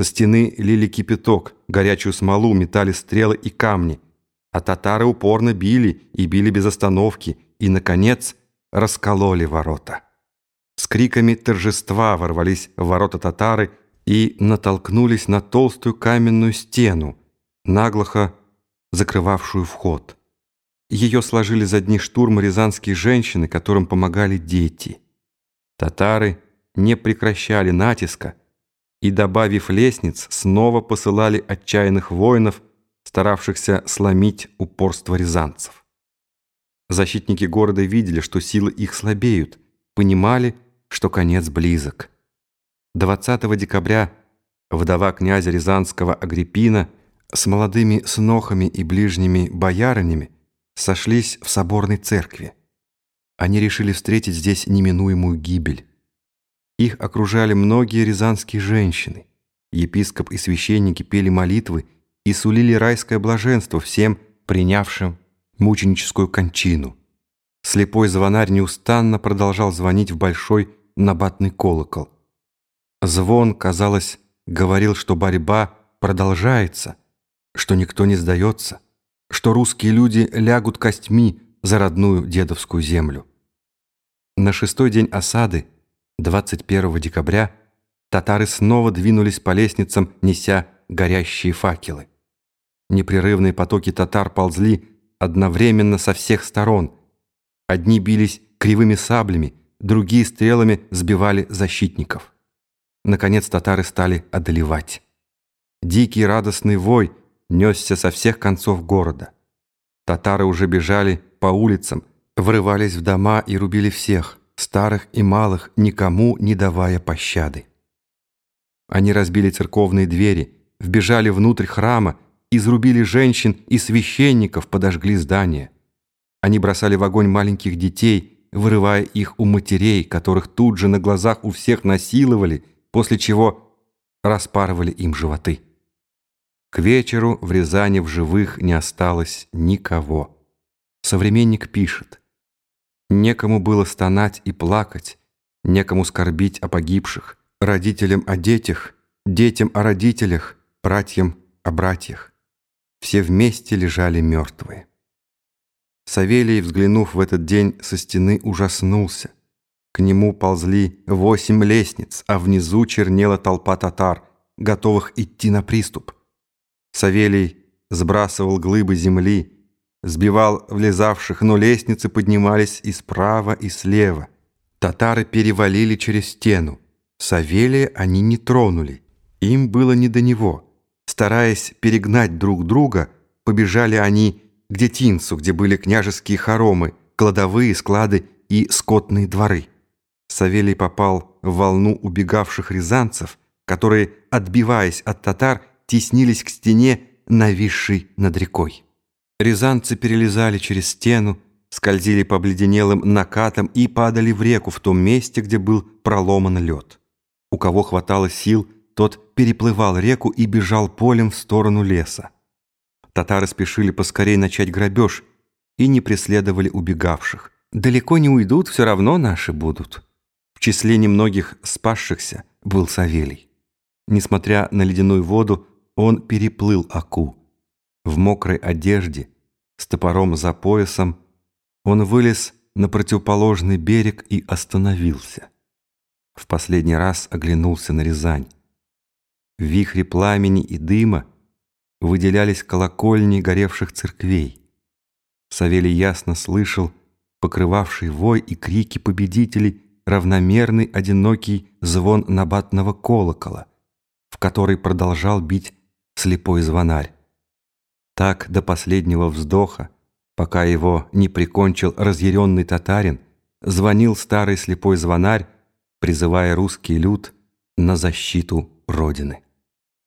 Со стены лили кипяток, горячую смолу, метали стрелы и камни. А татары упорно били и били без остановки, и, наконец, раскололи ворота. С криками торжества ворвались в ворота татары и натолкнулись на толстую каменную стену, наглухо закрывавшую вход. Ее сложили за дни штурма рязанские женщины, которым помогали дети. Татары не прекращали натиска и, добавив лестниц, снова посылали отчаянных воинов, старавшихся сломить упорство рязанцев. Защитники города видели, что силы их слабеют, понимали, что конец близок. 20 декабря вдова князя Рязанского Агриппина с молодыми снохами и ближними боярынями сошлись в соборной церкви. Они решили встретить здесь неминуемую гибель. Их окружали многие рязанские женщины. Епископ и священники пели молитвы и сулили райское блаженство всем принявшим мученическую кончину. Слепой звонарь неустанно продолжал звонить в большой набатный колокол. Звон, казалось, говорил, что борьба продолжается, что никто не сдается что русские люди лягут костьми за родную дедовскую землю. На шестой день осады, 21 декабря, татары снова двинулись по лестницам, неся горящие факелы. Непрерывные потоки татар ползли одновременно со всех сторон. Одни бились кривыми саблями, другие стрелами сбивали защитников. Наконец татары стали одолевать. Дикий радостный вой – несся со всех концов города. Татары уже бежали по улицам, врывались в дома и рубили всех, старых и малых, никому не давая пощады. Они разбили церковные двери, вбежали внутрь храма, изрубили женщин и священников, подожгли здания. Они бросали в огонь маленьких детей, вырывая их у матерей, которых тут же на глазах у всех насиловали, после чего распарывали им животы. К вечеру в Рязани в живых не осталось никого. Современник пишет. Некому было стонать и плакать, некому скорбить о погибших, родителям о детях, детям о родителях, братьям о братьях. Все вместе лежали мертвые. Савелий, взглянув в этот день со стены, ужаснулся. К нему ползли восемь лестниц, а внизу чернела толпа татар, готовых идти на приступ. Савелий сбрасывал глыбы земли, сбивал влезавших, но лестницы поднимались и справа, и слева. Татары перевалили через стену. Савелия они не тронули. Им было не до него. Стараясь перегнать друг друга, побежали они к детинцу, где были княжеские хоромы, кладовые, склады и скотные дворы. Савелий попал в волну убегавших рязанцев, которые, отбиваясь от татар, теснились к стене, нависшей над рекой. Рязанцы перелезали через стену, скользили по обледенелым накатам и падали в реку в том месте, где был проломан лед. У кого хватало сил, тот переплывал реку и бежал полем в сторону леса. Татары спешили поскорей начать грабеж и не преследовали убегавших. Далеко не уйдут, все равно наши будут. В числе немногих спасшихся был Савелий. Несмотря на ледяную воду, он переплыл Аку. В мокрой одежде, с топором за поясом, он вылез на противоположный берег и остановился. В последний раз оглянулся на Рязань. В вихре пламени и дыма выделялись колокольни горевших церквей. Савелий ясно слышал покрывавший вой и крики победителей равномерный одинокий звон набатного колокола, в который продолжал бить слепой звонарь. Так до последнего вздоха, пока его не прикончил разъяренный татарин, звонил старый слепой звонарь, призывая русский люд на защиту Родины.